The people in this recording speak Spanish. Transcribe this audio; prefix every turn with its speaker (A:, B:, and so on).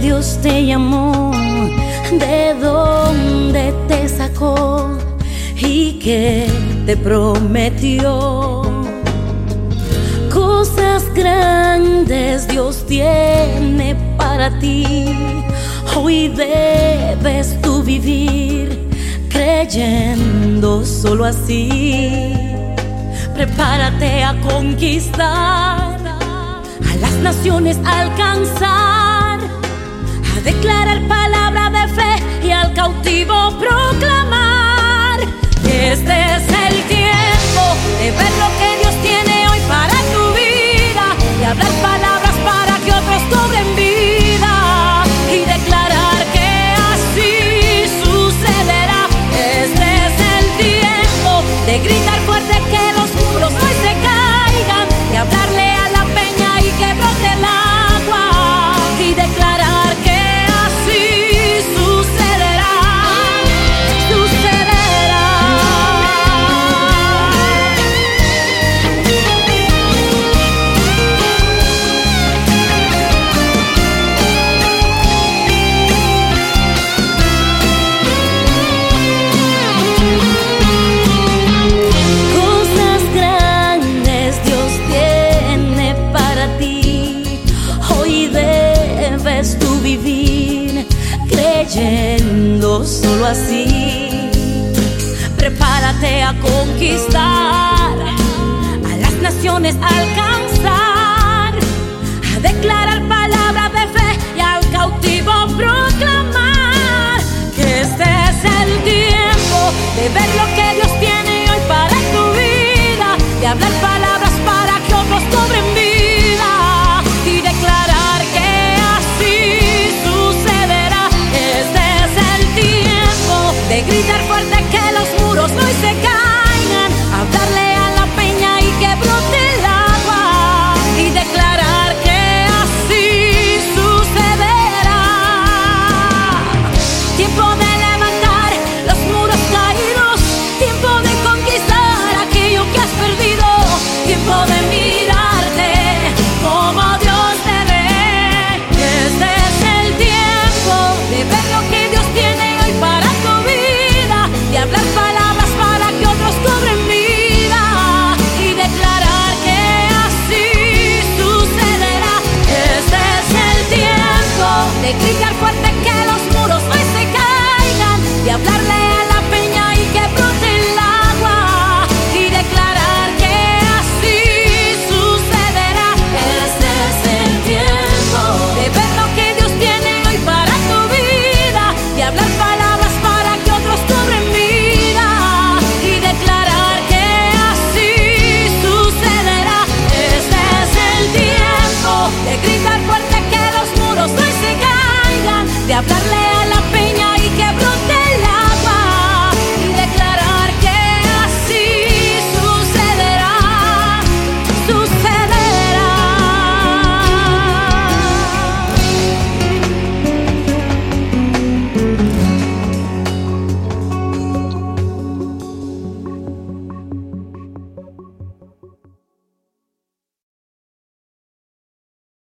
A: Dios te llamó, de dónde te sacó y que te prometió. Cosas grandes Dios tiene para ti. Hoy debes tú vivir creyendo solo así. Prepárate a conquistar, a las naciones alcanzar, declarar palabra de fe y al cautivo proclamar este es el tiempo de ver lo que Dios tiene hoy para tu vida y hablar palabras para que otros cobren vida y declarar que así sucederá. Este es el tiempo de gritar solo así. Prepárate a conquistar, a las naciones alcanzar, for them.